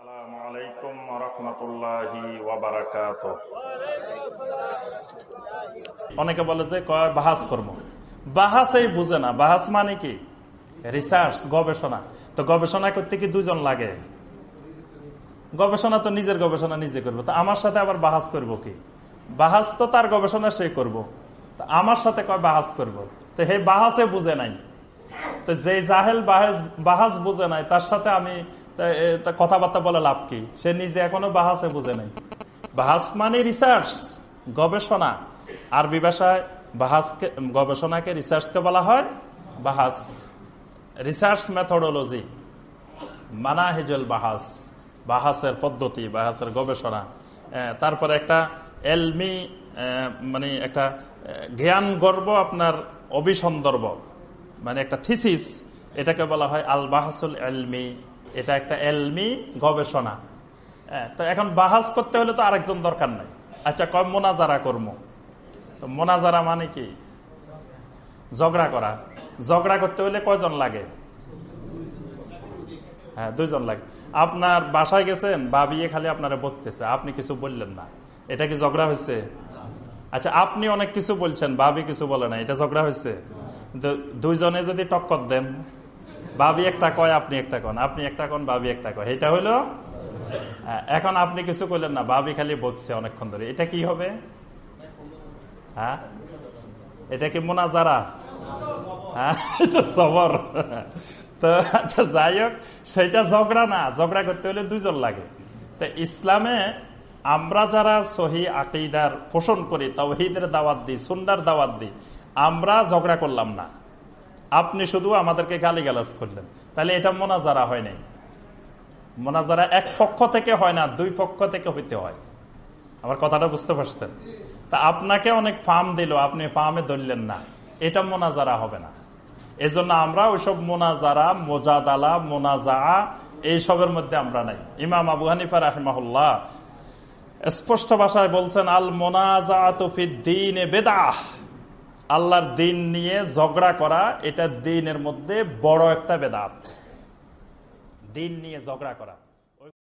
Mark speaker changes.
Speaker 1: আসসালামু আলাইকুম রহমতুল্লাহি ওয়াবারাকাত অনেকে বলে যে, কয় বাহাসেই বুঝে না। মানে কি? রিসার্চ গবেষণা। তো গবেষণা করতে কি দুজন লাগে? গবেষণা তো নিজের গবেষণা নিজে করব। তো আমার সাথে আবার বাহাস করব কি? বাহাস তো তার গবেষণা সে করব। তো আমার সাথে কয়, বাহাস করব? তো হে বাহাসে বুঝে নাই। তো যে জাহেল বাহাস বাহাস বুঝে নাই, তার সাথে আমি কথাবার্তা বলে লাভ কি? সে নিজে এখনও বাহাসে বুঝে নাই। বাহাস মানে রিসার্চ গবেষণা। আরবি ভাষায় বাহাসকে, গবেষণাকে রিসার্চকে বলা হয় বাহাস। রিসার্চ মেথোডোলজি মানাহিজুল বাহাস, বাহাসের পদ্ধতি, বাহাসের গবেষণা। তারপরে একটা এলমি মানে একটা জ্ঞান গর্ব আপনার অভিসন্দর্ভ মানে একটা থিসিস এটাকে বলা হয় আল বাহাসুল এলমি। এটা একটা এলমি গবেষণা। হ্যাঁ, তো এখন বাহাজ করতে হলে তো আরেকজন দরকার নাই। আচ্ছা কম মোনাজারা কর্ম? তো মোনাজারা মানে কি? ঝগড়া করা। ঝগড়া করতে হলে কয়জন লাগে? হ্যাঁ দুইজন লাগে। আপনার বাসায় গেছেন বাবিয়ে খালি আপনারা বকতেছে আপনি কিছু বললেন না। এটা কি ঝগড়া হয়েছে আচ্ছা আপনি অনেক কিছু বলছেন বাবি কিছু বলে না এটা ঝগড়া হয়েছে দুইজনে যদি টক্কর দেন বাবি একটা কয় আপনি একটা কন। আপনি একটা কন বাবি একটা কয়। এটা হ্যাঁ, এখন আপনি কিছু করলেন না বাবি খালি বকছে অনেকক্ষণ ধরে। এটা কি হবে? হ্যাঁ? এটা কি মোনাজারা? হ্যাঁ? সবর। তো আচ্ছা যাই হোক সেটা ঝগড়া না। ঝগড়া করতে হলে দুইজন লাগে। তো ইসলামে আমরা যারা সহি আকিদার পোষণ করি তাওহিদের দাওয়াত দিই সুন্নার দাওয়াত দিই আমরা ঝগড়া করলাম না। আপনি শুধু আমাদেরকে গালি গালাজ করলেন। তাহলে এটা মোনাজারা হয় নাই। মোনাজারা এক পক্ষ থেকে হয় না, দুই পক্ষ থেকে হইতে হয়। আমার কথাটা বুঝতে পারছেন? তা আপনাকে অনেক ফার্ম দিল, আপনি ফার্মে ধরলেন না। এটা মোনাজারা হবে না। এজন্য আমরা ওইসব মোনাজারা, মোজাদালা মোনাজা এইসবের মধ্যে আমরা নাই। ইমাম আবু হানিফা রাহমাহুল্লাহ স্পষ্ট ভাষায় বলছেন আল মোনাজা বেদাহ আল্লাহর দিন নিয়ে ঝগড়া করা, এটা দিনের মধ্যে বড় একটা বেদাত। দিন নিয়ে ঝগড়া করা।